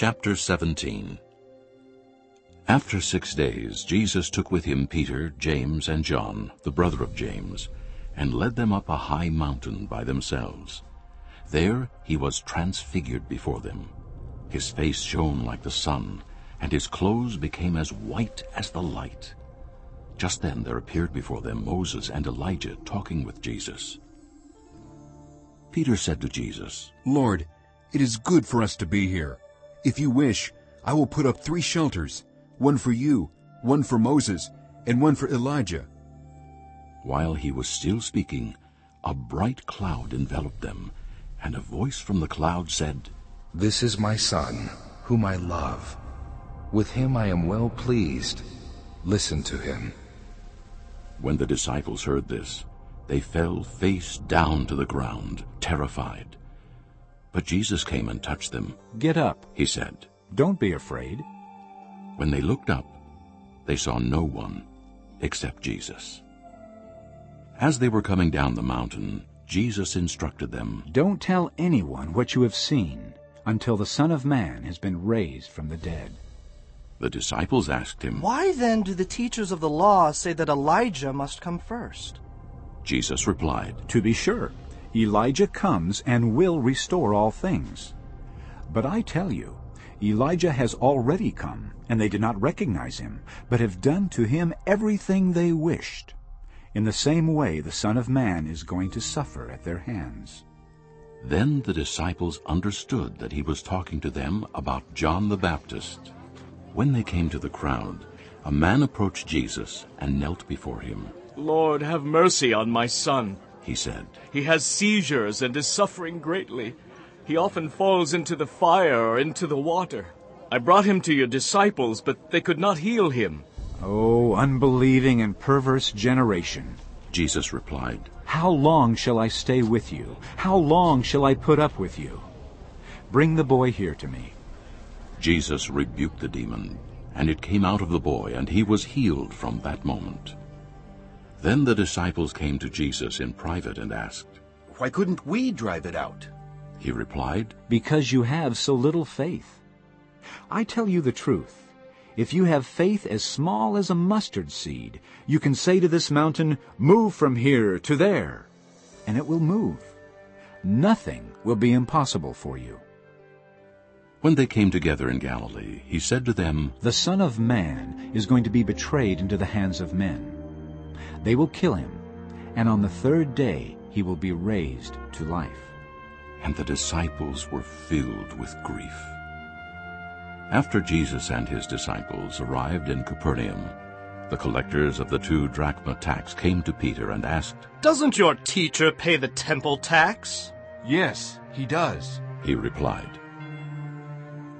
Chapter 17 After six days Jesus took with him Peter, James, and John, the brother of James, and led them up a high mountain by themselves. There he was transfigured before them. His face shone like the sun, and his clothes became as white as the light. Just then there appeared before them Moses and Elijah talking with Jesus. Peter said to Jesus, Lord, it is good for us to be here. If you wish, I will put up three shelters, one for you, one for Moses, and one for Elijah. While he was still speaking, a bright cloud enveloped them, and a voice from the cloud said, This is my son, whom I love. With him I am well pleased. Listen to him. When the disciples heard this, they fell face down to the ground, terrified. But Jesus came and touched them. Get up, he said. Don't be afraid. When they looked up, they saw no one except Jesus. As they were coming down the mountain, Jesus instructed them, Don't tell anyone what you have seen until the Son of Man has been raised from the dead. The disciples asked him, Why then do the teachers of the law say that Elijah must come first? Jesus replied, To be sure, Elijah comes and will restore all things. But I tell you, Elijah has already come, and they did not recognize him, but have done to him everything they wished. In the same way the Son of Man is going to suffer at their hands. Then the disciples understood that he was talking to them about John the Baptist. When they came to the crowd, a man approached Jesus and knelt before him. Lord, have mercy on my son, he said. He has seizures and is suffering greatly. He often falls into the fire or into the water. I brought him to your disciples, but they could not heal him. Oh, unbelieving and perverse generation, Jesus replied, How long shall I stay with you? How long shall I put up with you? Bring the boy here to me. Jesus rebuked the demon, and it came out of the boy, and he was healed from that moment. Then the disciples came to Jesus in private and asked, Why couldn't we drive it out? He replied, Because you have so little faith. I tell you the truth. If you have faith as small as a mustard seed, you can say to this mountain, Move from here to there, and it will move. Nothing will be impossible for you. When they came together in Galilee, he said to them, The Son of Man is going to be betrayed into the hands of men. They will kill him, and on the third day he will be raised to life. And the disciples were filled with grief. After Jesus and his disciples arrived in Capernaum, the collectors of the two drachma tax came to Peter and asked, Doesn't your teacher pay the temple tax? Yes, he does. He replied.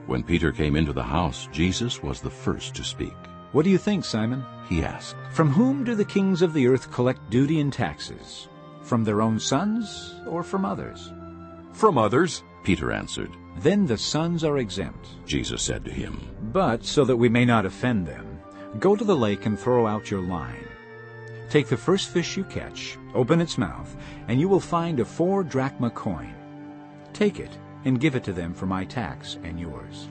When Peter came into the house, Jesus was the first to speak. What do you think, Simon? He asked. From whom do the kings of the earth collect duty and taxes? From their own sons or from others? From others, Peter answered. Then the sons are exempt. Jesus said to him, But so that we may not offend them, go to the lake and throw out your line. Take the first fish you catch, open its mouth, and you will find a four drachma coin. Take it and give it to them for my tax and yours.